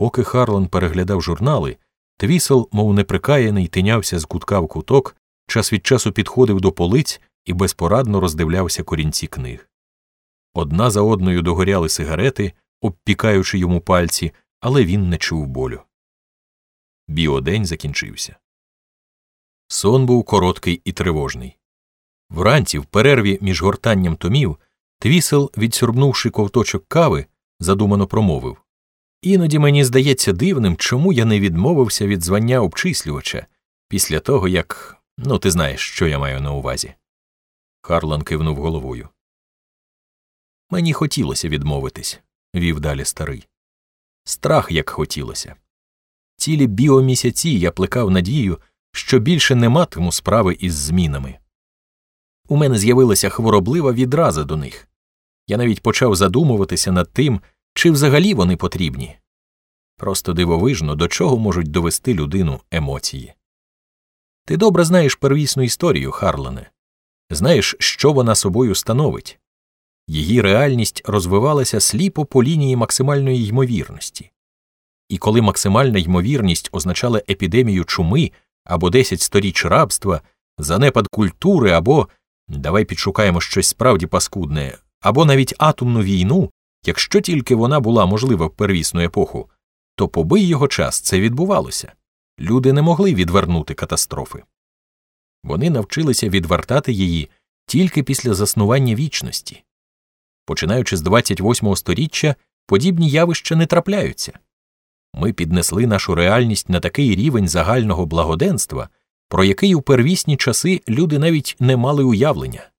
Поки Харлан переглядав журнали, Твісел, мов неприкаяний, тинявся з кутка в куток, час від часу підходив до полиць і безпорадно роздивлявся корінці книг. Одна за одною догоряли сигарети, обпікаючи йому пальці, але він не чув болю. Біодень закінчився. Сон був короткий і тривожний. Вранці, в перерві між гортанням томів, Твісел, відсюрбнувши ковточок кави, задумано промовив Іноді мені здається дивним, чому я не відмовився від звання обчислювача після того, як. Ну, ти знаєш, що я маю на увазі. Харлан кивнув головою. Мені хотілося відмовитись, вів далі старий. Страх як хотілося. Цілі біомісяці я плекав надію, що більше не матиму справи із змінами. У мене з'явилася хвороблива відраза до них. Я навіть почав задумуватися над тим, чи взагалі вони потрібні. Просто дивовижно, до чого можуть довести людину емоції. Ти добре знаєш первісну історію, Харлене, знаєш, що вона собою становить. Її реальність розвивалася сліпо по лінії максимальної ймовірності. І коли максимальна ймовірність означала епідемію чуми або десять сторіч рабства, занепад культури або давай підшукаємо щось справді паскудне, або навіть атомну війну, якщо тільки вона була можлива в первісну епоху, то побий його час це відбувалося. Люди не могли відвернути катастрофи. Вони навчилися відвертати її тільки після заснування вічності. Починаючи з 28-го сторіччя, подібні явища не трапляються. Ми піднесли нашу реальність на такий рівень загального благоденства, про який у первісні часи люди навіть не мали уявлення.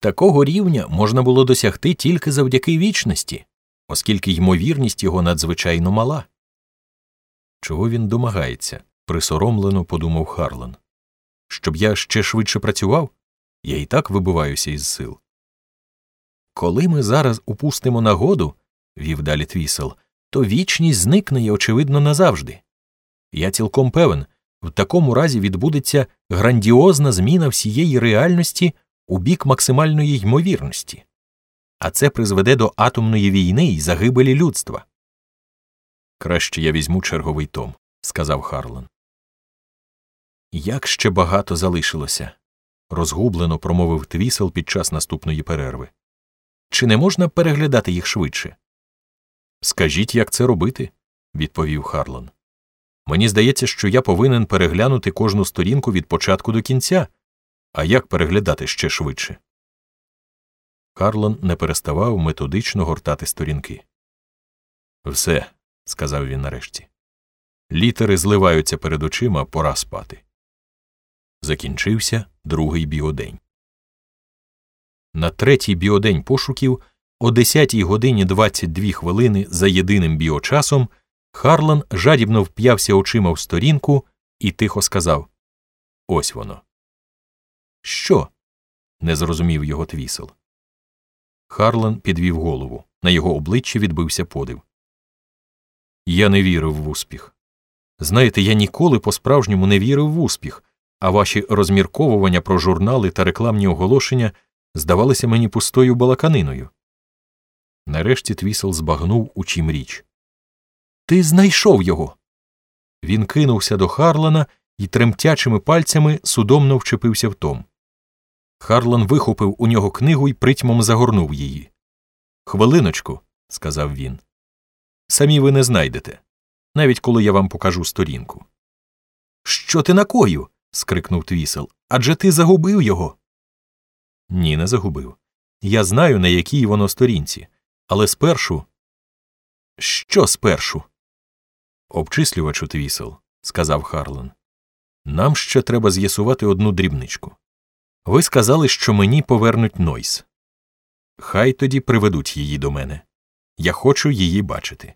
Такого рівня можна було досягти тільки завдяки вічності, оскільки ймовірність його надзвичайно мала. Чого він домагається? присоромлено подумав Харлан. Щоб я ще швидше працював, я і так вибиваюся із сил. Коли ми зараз упустимо нагоду, вів далі твісел, то вічність зникне і, очевидно, назавжди. Я цілком певен, в такому разі відбудеться грандіозна зміна всієї реальності у бік максимальної ймовірності, а це призведе до атомної війни і загибелі людства. Краще я візьму черговий том, сказав Харлан. Як ще багато залишилося, розгублено промовив твісел під час наступної перерви. Чи не можна переглядати їх швидше? Скажіть, як це робити, відповів Харлан. Мені здається, що я повинен переглянути кожну сторінку від початку до кінця, а як переглядати ще швидше? Харлан не переставав методично гортати сторінки. Все, сказав він нарешті. Літери зливаються перед очима, пора спати. Закінчився другий біодень. На третій біодень пошуків о 10 годині 22 хвилини за єдиним біочасом Харлан жадібно вп'явся очима в сторінку і тихо сказав Ось воно. Що? не зрозумів його твісел. Харлан підвів голову. На його обличчі відбився подив. Я не вірив в успіх. Знаєте, я ніколи по справжньому не вірив в успіх, а ваші розмірковування про журнали та рекламні оголошення здавалися мені пустою балаканиною. Нарешті твісел збагнув у чим річ. Ти знайшов його. Він кинувся до Харлана і тремтячими пальцями судомно вчепився в том. Харлан вихопив у нього книгу і притьмом загорнув її. Хвилиночку, сказав він. Самі ви не знайдете, навіть коли я вам покажу сторінку. Що ти накою? скрикнув твісел. Адже ти загубив його. Ні, не загубив. Я знаю, на якій воно сторінці, але спершу. Що спершу? Обчислювачу твісел, сказав Харлан. Нам ще треба з'ясувати одну дрібничку. Ви сказали, що мені повернуть Нойс. Хай тоді приведуть її до мене. Я хочу її бачити.